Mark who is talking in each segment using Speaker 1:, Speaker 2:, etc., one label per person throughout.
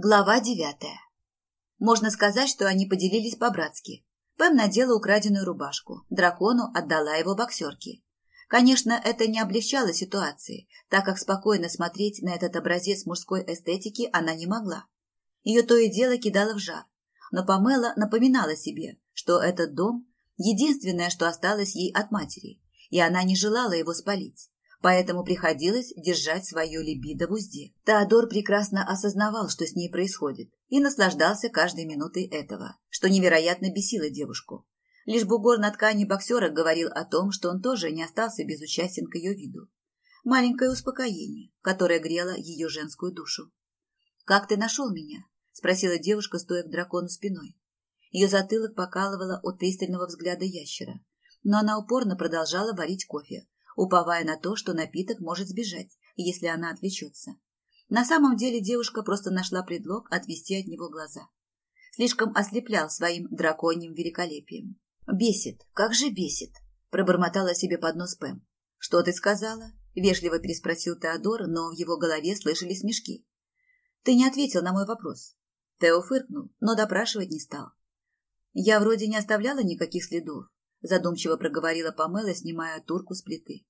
Speaker 1: Глава девятая. Можно сказать, что они поделились по-братски. Пэм надела украденную рубашку, дракону отдала его боксерке. Конечно, это не облегчало ситуации, так как спокойно смотреть на этот образец мужской эстетики она не могла. Ее то и дело кидало в жар, но Памела напоминала себе, что этот дом – единственное, что осталось ей от матери, и она не желала его спалить поэтому приходилось держать свое либидо в узде. Теодор прекрасно осознавал, что с ней происходит, и наслаждался каждой минутой этого, что невероятно бесило девушку. Лишь бугор на ткани боксера говорил о том, что он тоже не остался безучастен к ее виду. Маленькое успокоение, которое грело ее женскую душу. «Как ты нашел меня?» – спросила девушка, стоя к дракону спиной. Ее затылок покалывало от пристального взгляда ящера, но она упорно продолжала варить кофе, уповая на то, что напиток может сбежать, если она отвлечется. На самом деле девушка просто нашла предлог отвести от него глаза. Слишком ослеплял своим драконьим великолепием. «Бесит, как же бесит!» – пробормотала себе под нос Пэм. «Что ты сказала?» – вежливо переспросил Теодор, но в его голове слышались смешки. «Ты не ответил на мой вопрос». Тео фыркнул, но допрашивать не стал. «Я вроде не оставляла никаких следов», – задумчиво проговорила Памела, снимая турку с плиты.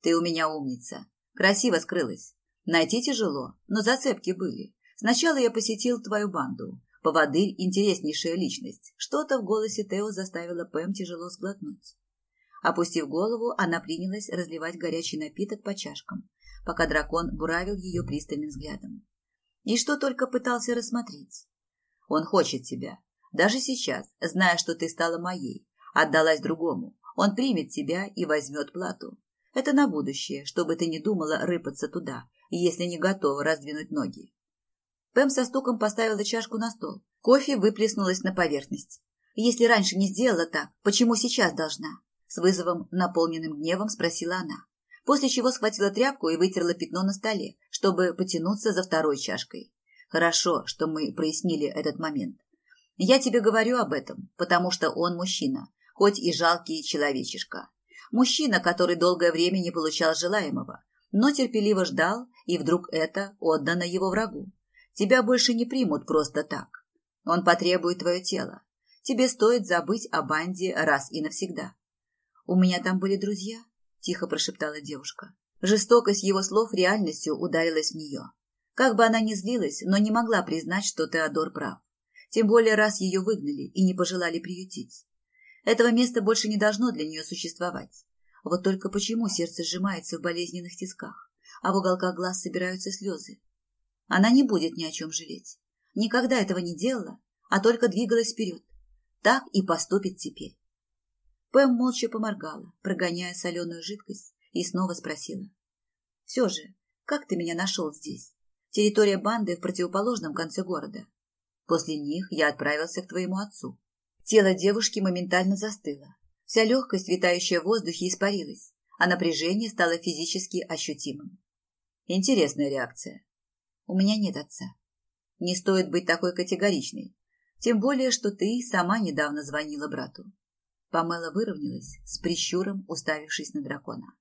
Speaker 1: Ты у меня умница. Красиво скрылась. Найти тяжело, но зацепки были. Сначала я посетил твою банду. Поводырь – интереснейшая личность. Что-то в голосе Тео заставило Пэм тяжело сглотнуть. Опустив голову, она принялась разливать горячий напиток по чашкам, пока дракон буравил ее пристальным взглядом. И что только пытался рассмотреть. Он хочет тебя. Даже сейчас, зная, что ты стала моей, отдалась другому, он примет тебя и возьмет плату. Это на будущее, чтобы ты не думала рыпаться туда, если не готова раздвинуть ноги. Пэм со стуком поставила чашку на стол. Кофе выплеснулось на поверхность. Если раньше не сделала так, почему сейчас должна? С вызовом, наполненным гневом, спросила она. После чего схватила тряпку и вытерла пятно на столе, чтобы потянуться за второй чашкой. Хорошо, что мы прояснили этот момент. Я тебе говорю об этом, потому что он мужчина, хоть и жалкий человечишка. Мужчина, который долгое время не получал желаемого, но терпеливо ждал, и вдруг это отдано его врагу. Тебя больше не примут просто так. Он потребует твое тело. Тебе стоит забыть о банде раз и навсегда. У меня там были друзья, тихо прошептала девушка. Жестокость его слов реальностью ударилась в нее. Как бы она ни злилась, но не могла признать, что Теодор прав. Тем более раз ее выгнали и не пожелали приютить. Этого места больше не должно для нее существовать. Вот только почему сердце сжимается в болезненных тисках, а в уголках глаз собираются слезы? Она не будет ни о чем жалеть. Никогда этого не делала, а только двигалась вперед. Так и поступит теперь. Пэм молча поморгала, прогоняя соленую жидкость, и снова спросила. «Все же, как ты меня нашел здесь? Территория банды в противоположном конце города. После них я отправился к твоему отцу. Тело девушки моментально застыло. Вся легкость, витающая в воздухе, испарилась, а напряжение стало физически ощутимым. Интересная реакция. У меня нет отца. Не стоит быть такой категоричной. Тем более, что ты сама недавно звонила брату. Памела выровнялась, с прищуром уставившись на дракона.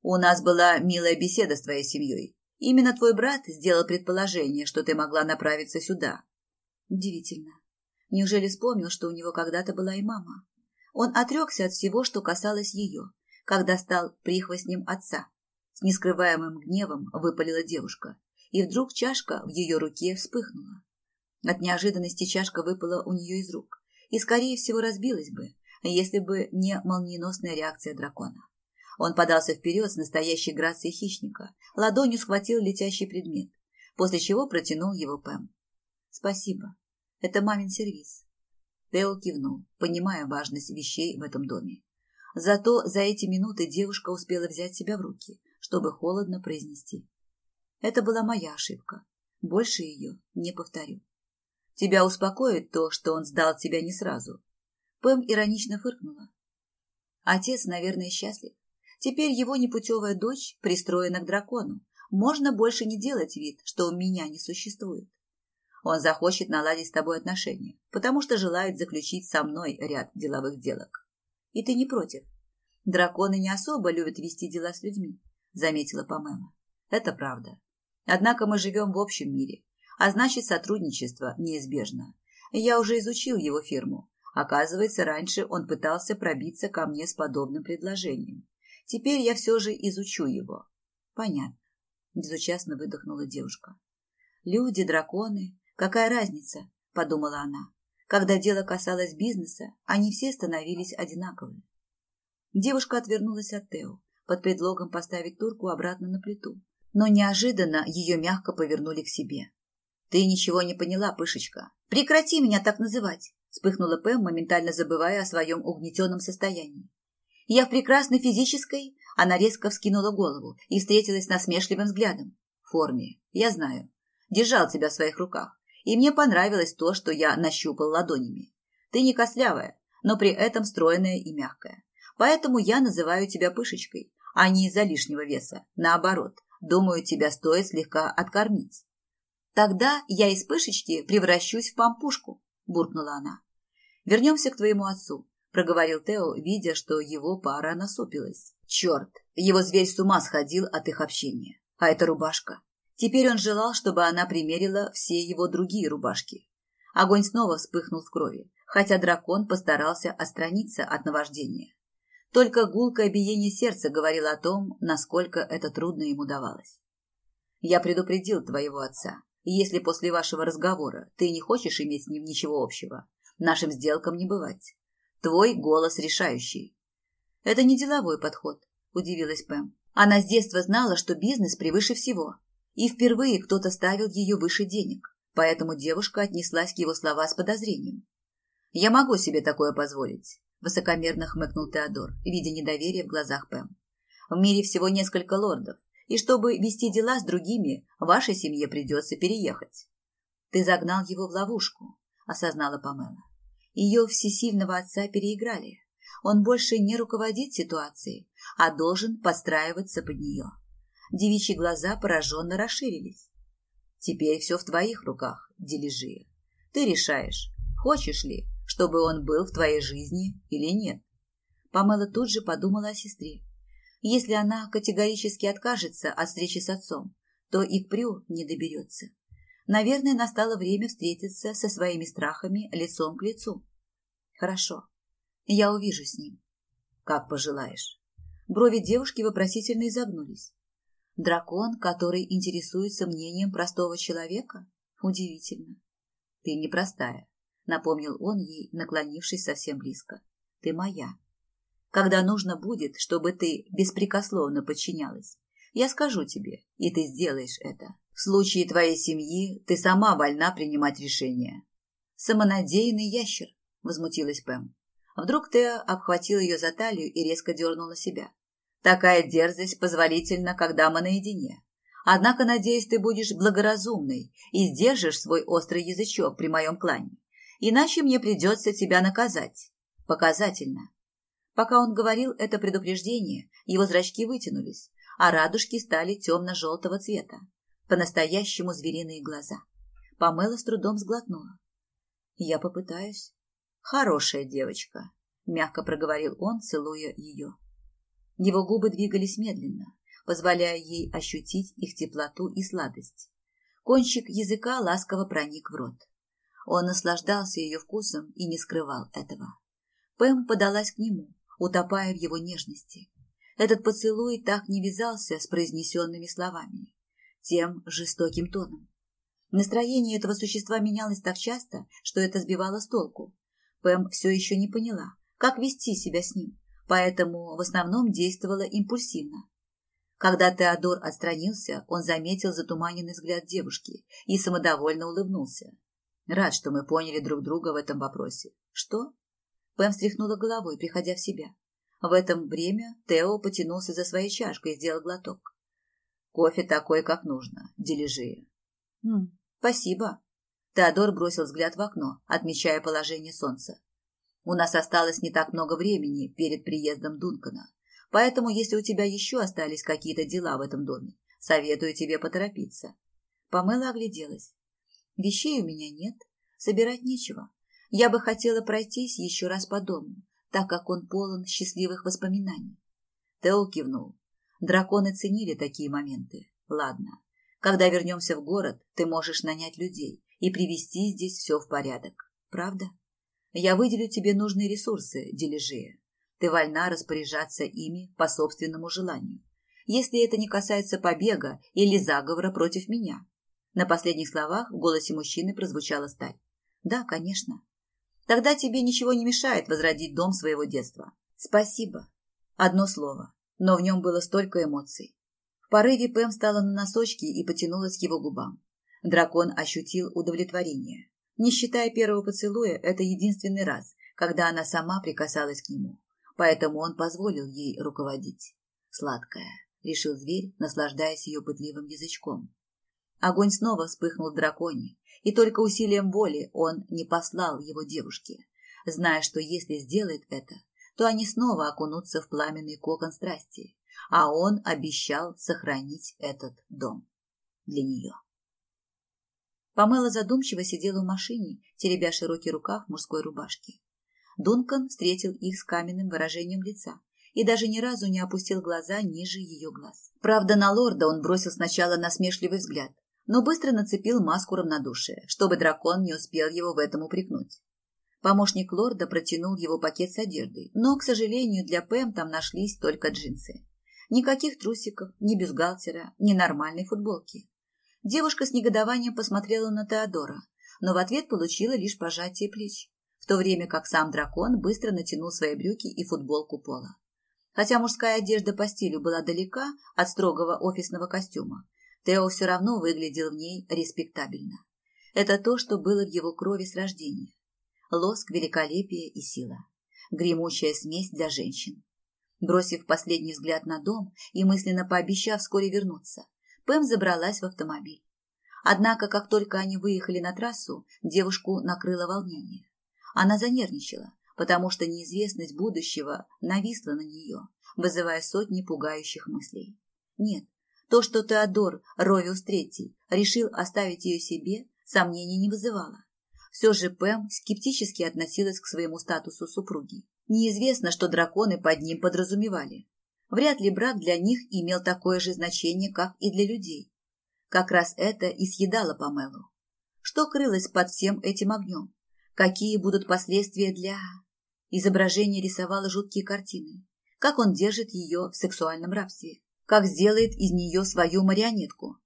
Speaker 1: У нас была милая беседа с твоей семьей. Именно твой брат сделал предположение, что ты могла направиться сюда. Удивительно. Неужели вспомнил, что у него когда-то была и мама? Он отрекся от всего, что касалось ее, когда стал прихвостнем отца. С нескрываемым гневом выпалила девушка, и вдруг чашка в ее руке вспыхнула. От неожиданности чашка выпала у нее из рук и, скорее всего, разбилась бы, если бы не молниеносная реакция дракона. Он подался вперед с настоящей грацией хищника, ладонью схватил летящий предмет, после чего протянул его Пэм. «Спасибо», это мамин сервиз. Тео кивнул, понимая важность вещей в этом доме. Зато за эти минуты девушка успела взять себя в руки, чтобы холодно произнести. Это была моя ошибка. Больше ее не повторю. Тебя успокоит то, что он сдал тебя не сразу. Пэм иронично фыркнула. Отец, наверное, счастлив. Теперь его непутевая дочь пристроена к дракону. Можно больше не делать вид, что у меня не существует. Он захочет наладить с тобой отношения, потому что желает заключить со мной ряд деловых сделок. И ты не против. Драконы не особо любят вести дела с людьми, заметила Памела. Это правда. Однако мы живем в общем мире. а значит сотрудничество неизбежно. Я уже изучил его фирму. Оказывается, раньше он пытался пробиться ко мне с подобным предложением. Теперь я все же изучу его. Понятно. Безучастно выдохнула девушка. Люди, драконы, какая разница, подумала она. Когда дело касалось бизнеса, они все становились одинаковыми. Девушка отвернулась от Тео под предлогом поставить турку обратно на плиту, но неожиданно ее мягко повернули к себе. «Ты ничего не поняла, Пышечка. Прекрати меня так называть!» вспыхнула Пэм, моментально забывая о своем угнетенном состоянии. «Я в прекрасной физической...» Она резко вскинула голову и встретилась насмешливым взглядом. «В форме. Я знаю. Держал тебя в своих руках. И мне понравилось то, что я нащупал ладонями. Ты не кослявая, но при этом стройная и мягкая. Поэтому я называю тебя Пышечкой, а не из-за лишнего веса. Наоборот, думаю, тебя стоит слегка откормить. Тогда я из Пышечки превращусь в пампушку, буркнула она. Вернемся к твоему отцу, проговорил Тео, видя, что его пара насупилась. Черт, его зверь с ума сходил от их общения. А эта рубашка. Теперь он желал, чтобы она примерила все его другие рубашки. Огонь снова вспыхнул в крови, хотя дракон постарался отстраниться от наваждения. Только гулкое биение сердца говорило о том, насколько это трудно ему давалось. «Я предупредил твоего отца. Если после вашего разговора ты не хочешь иметь с ним ничего общего, нашим сделкам не бывать. Твой голос решающий». «Это не деловой подход», – удивилась Пэм. Она с детства знала, что бизнес превыше всего. И впервые кто-то ставил ее выше денег, поэтому девушка отнеслась к его слова с подозрением. «Я могу себе такое позволить высокомерно хмыкнул Теодор, видя недоверие в глазах Пэм. В мире всего несколько лордов, и чтобы вести дела с другими, вашей семье придется переехать. Ты загнал его в ловушку, осознала Памела. Ее всесильного отца переиграли. Он больше не руководит ситуацией, а должен подстраиваться под нее. Девичьи глаза пораженно расширились. Теперь все в твоих руках, Дележия. Ты решаешь, хочешь ли, чтобы он был в твоей жизни или нет. Памела тут же подумала о сестре. Если она категорически откажется от встречи с отцом, то и к Прю не доберется. Наверное, настало время встретиться со своими страхами лицом к лицу. Хорошо, я увижу с ним. Как пожелаешь. Брови девушки вопросительно изогнулись. Дракон, который интересуется мнением простого человека? Удивительно. Ты непростая напомнил он ей, наклонившись совсем близко. Ты моя. Когда нужно будет, чтобы ты беспрекословно подчинялась, я скажу тебе, и ты сделаешь это. В случае твоей семьи ты сама вольна принимать решения. Самонадеянный ящер, возмутилась Пэм. Вдруг Тео обхватил ее за талию и резко дернул на себя. Такая дерзость позволительна, когда мы наедине. Однако, надеюсь, ты будешь благоразумной и сдержишь свой острый язычок при моем клане иначе мне придется тебя наказать. Показательно. Пока он говорил это предупреждение, его зрачки вытянулись, а радужки стали темно-желтого цвета. По-настоящему звериные глаза. Памела с трудом сглотнула. «Я попытаюсь». «Хорошая девочка», — мягко проговорил он, целуя ее. Его губы двигались медленно, позволяя ей ощутить их теплоту и сладость. Кончик языка ласково проник в рот. Он наслаждался ее вкусом и не скрывал этого. Пэм подалась к нему, утопая в его нежности. Этот поцелуй так не вязался с произнесенными словами, тем жестоким тоном. Настроение этого существа менялось так часто, что это сбивало с толку. Пэм все еще не поняла, как вести себя с ним, поэтому в основном действовала импульсивно. Когда Теодор отстранился, он заметил затуманенный взгляд девушки и самодовольно улыбнулся. Рад, что мы поняли друг друга в этом вопросе. Что? Пэм встряхнула головой, приходя в себя. В это время Тео потянулся за своей чашкой и сделал глоток. Кофе такой, как нужно, дележия. Хм, спасибо. Теодор бросил взгляд в окно, отмечая положение солнца. У нас осталось не так много времени перед приездом Дункана, поэтому если у тебя еще остались какие-то дела в этом доме, советую тебе поторопиться. Памела огляделась. Вещей у меня нет, собирать нечего. Я бы хотела пройтись еще раз по дому, так как он полон счастливых воспоминаний. Тео кивнул. Драконы ценили такие моменты. Ладно, Когда вернемся в город, ты можешь нанять людей и привести здесь все в порядок. Правда? Я выделю тебе нужные ресурсы, Дележея. Ты вольна распоряжаться ими по собственному желанию, если это не касается побега или заговора против меня. На последних словах в голосе мужчины прозвучала сталь. Да, конечно. Тогда тебе ничего не мешает возродить дом своего детства. Спасибо. Одно слово, но в нем было столько эмоций. В порыве Пэм стала на носочки и потянулась к его губам. Дракон ощутил удовлетворение. Не считая первого поцелуя, это единственный раз, когда она сама прикасалась к нему. Поэтому он позволил ей руководить. Сладкая, решил зверь, наслаждаясь ее пытливым язычком. Огонь снова вспыхнул в драконе, и только усилием воли он не послал его девушке, зная, что если сделает это, то они снова окунутся в пламенный кокон страсти, а он обещал сохранить этот дом для нее. Памела задумчиво сидела в машине, теребя широкий рукав мужской рубашки. Дункан встретил их с каменным выражением лица и даже ни разу не опустил глаза ниже ее глаз. Правда, на лорда он бросил сначала насмешливый взгляд, но быстро нацепил маску равнодушия, чтобы дракон не успел его в этом упрекнуть. Помощник лорда протянул его пакет с одеждой, но, к сожалению, для Пэм там нашлись только джинсы. Никаких трусиков, ни бюстгальтера, ни нормальной футболки. Девушка с негодованием посмотрела на Теодора, но в ответ получила лишь пожатие плеч, в то время как сам дракон быстро натянул свои брюки и футболку пола. Хотя мужская одежда по стилю была далека от строгого офисного костюма, Тео все равно выглядел в ней респектабельно. Это то, что было в его крови с рождения. Лоск, великолепие и сила. Гремучая смесь для женщин. Бросив последний взгляд на дом и мысленно пообещав вскоре вернуться, Пэм забралась в автомобиль. Однако, как только они выехали на трассу, девушку накрыло волнение. Она занервничала, потому что неизвестность будущего нависла на нее, вызывая сотни пугающих мыслей. Нет, то, что Теодор Ровиус III решил оставить ее себе, сомнений не вызывало. Все же Пэм скептически относилась к своему статусу супруги. Неизвестно, что драконы под ним подразумевали. Вряд ли брак для них имел такое же значение, как и для людей. Как раз это и съедало Памелу. Что крылось под всем этим огнем? Какие будут последствия для... Изображение рисовало жуткие картины. Как он держит ее в сексуальном рабстве. Как сделает из нее свою марионетку.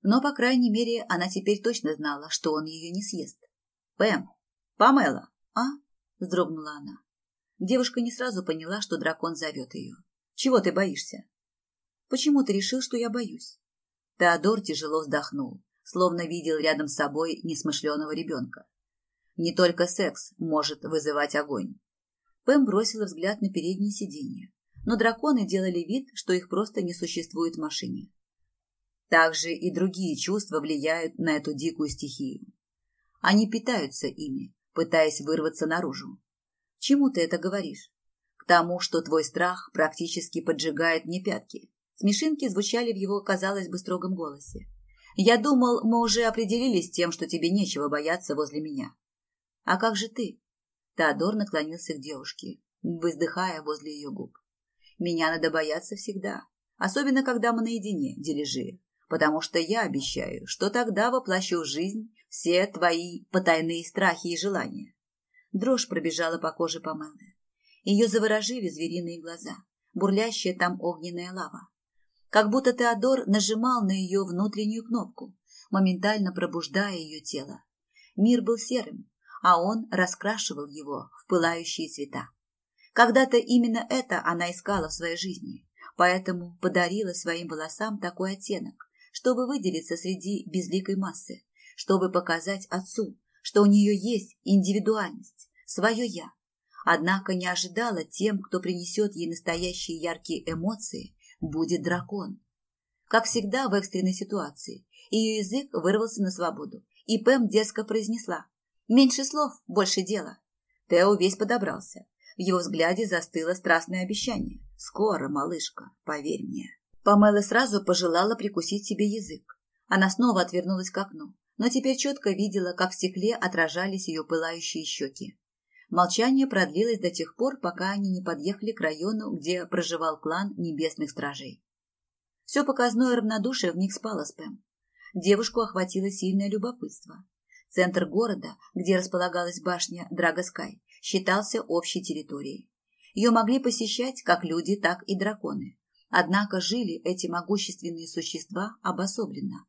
Speaker 1: Но, по крайней мере, она теперь точно знала, что он ее не съест. «Пэм! Памела! А?» – вздрогнула она. Девушка не сразу поняла, что дракон зовет ее. Чего ты боишься? Почему ты решил, что я боюсь? Теодор тяжело вздохнул, словно видел рядом с собой несмышленого ребенка. Не только секс может вызывать огонь. Пэм бросила взгляд на переднее сиденье, но драконы делали вид, что их просто не существует в машине. Также и другие чувства влияют на эту дикую стихию. Они питаются ими, пытаясь вырваться наружу. Чему ты это говоришь? Тому, что твой страх практически поджигает мне пятки. Смешинки звучали в его, казалось бы, строгом голосе. Я думал, мы уже определились с тем, что тебе нечего бояться возле меня. А как же ты? Теодор наклонился к девушке, воздыхая возле ее губ. Меня надо бояться всегда, особенно когда мы наедине, дележи, потому что я обещаю, что тогда воплощу в жизнь все твои потайные страхи и желания. Дрожь пробежала по коже Памелы. Ее заворожили звериные глаза, бурлящая там огненная лава. Как будто Теодор нажимал на ее внутреннюю кнопку, моментально пробуждая ее тело. Мир был серым, а он раскрашивал его в пылающие цвета. Когда-то именно это она искала в своей жизни, поэтому подарила своим волосам такой оттенок, чтобы выделиться среди безликой массы, чтобы показать отцу, что у нее есть индивидуальность, свое «я», Однако не ожидала тем, кто принесет ей настоящие яркие эмоции, будет дракон. Как всегда в экстренной ситуации, ее язык вырвался на свободу, и Пэм дерзко произнесла «Меньше слов, больше дела». Тео весь подобрался. В его взгляде застыло страстное обещание. «Скоро, малышка, поверь мне». Памела сразу пожелала прикусить себе язык. Она снова отвернулась к окну, но теперь четко видела, как в стекле отражались ее пылающие щеки. Молчание продлилось до тех пор, пока они не подъехали к району, где проживал клан небесных стражей. Все показное равнодушие в них спало с Пэм. Девушку охватило сильное любопытство. Центр города, где располагалась башня Драгоскай, считался общей территорией. Ее могли посещать как люди, так и драконы. Однако жили эти могущественные существа обособленно.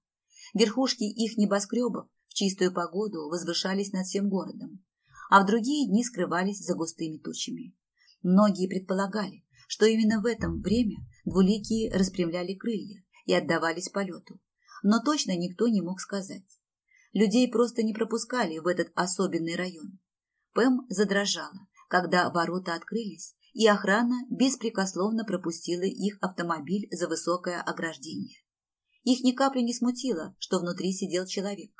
Speaker 1: Верхушки их небоскребов в чистую погоду возвышались над всем городом, а в другие дни скрывались за густыми тучами. Многие предполагали, что именно в это время двуликие распрямляли крылья и отдавались полету, но точно никто не мог сказать. Людей просто не пропускали в этот особенный район. Пэм задрожала, когда ворота открылись, и охрана беспрекословно пропустила их автомобиль за высокое ограждение. Их ни капли не смутило, что внутри сидел человек.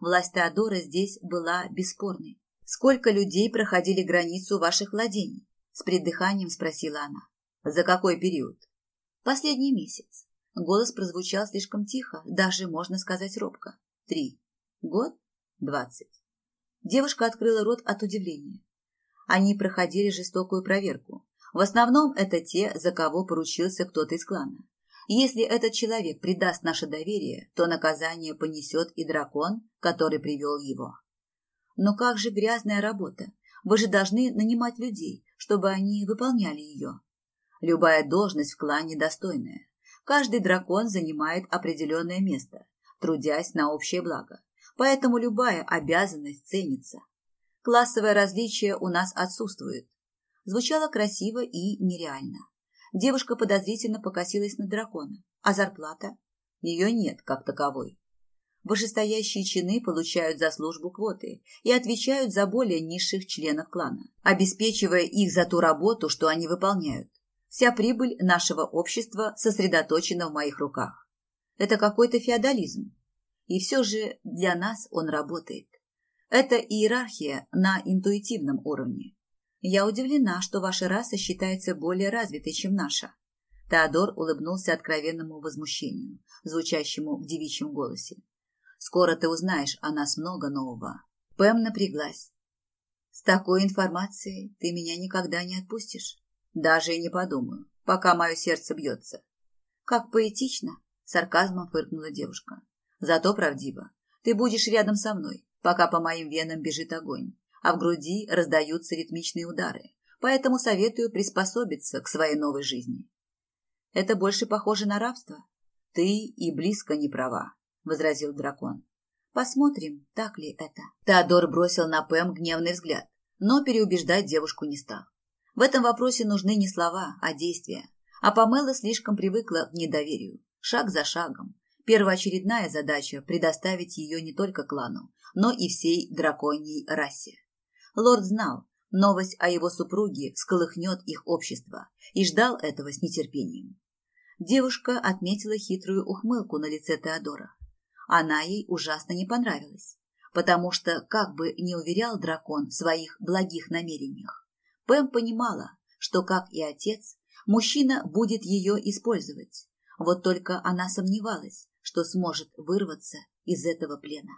Speaker 1: Власть Теодора здесь была бесспорной. «Сколько людей проходили границу ваших владений?» С преддыханием спросила она. «За какой период?» «Последний месяц». Голос прозвучал слишком тихо, даже, можно сказать, робко. «Три. Год? Двадцать». Девушка открыла рот от удивления. Они проходили жестокую проверку. В основном это те, за кого поручился кто-то из клана. Если этот человек предаст наше доверие, то наказание понесет и дракон, который привел его. Но как же грязная работа? Вы же должны нанимать людей, чтобы они выполняли ее. Любая должность в клане достойная. Каждый дракон занимает определенное место, трудясь на общее благо. Поэтому любая обязанность ценится. Классовое различие у нас отсутствует. Звучало красиво и нереально. Девушка подозрительно покосилась на дракона. А зарплата? Ее нет, как таковой. Вышестоящие чины получают за службу квоты и отвечают за более низших членов клана, обеспечивая их за ту работу, что они выполняют. Вся прибыль нашего общества сосредоточена в моих руках. Это какой-то феодализм. И все же для нас он работает. Это иерархия на интуитивном уровне. Я удивлена, что ваша раса считается более развитой, чем наша. Теодор улыбнулся откровенному возмущению, звучащему в девичьем голосе. Скоро ты узнаешь о нас много нового. Пэм напряглась. С такой информацией ты меня никогда не отпустишь. Даже и не подумаю, пока мое сердце бьется. Как поэтично, сарказмом фыркнула девушка. Зато правдиво. Ты будешь рядом со мной, пока по моим венам бежит огонь, а в груди раздаются ритмичные удары, поэтому советую приспособиться к своей новой жизни. Это больше похоже на рабство. Ты и близко не права, возразил дракон. Посмотрим, так ли это. Теодор бросил на Пэм гневный взгляд, но переубеждать девушку не стал. В этом вопросе нужны не слова, а действия. А Памела слишком привыкла к недоверию, шаг за шагом. Первоочередная задача – предоставить ее не только клану, но и всей драконьей расе. Лорд знал, новость о его супруге всколыхнет их общество, и ждал этого с нетерпением. Девушка отметила хитрую ухмылку на лице Теодора. Она ей ужасно не понравилась, потому что, как бы не уверял дракон в своих благих намерениях, Пэм понимала, что, как и отец, мужчина будет ее использовать. Вот только она сомневалась, что сможет вырваться из этого плена.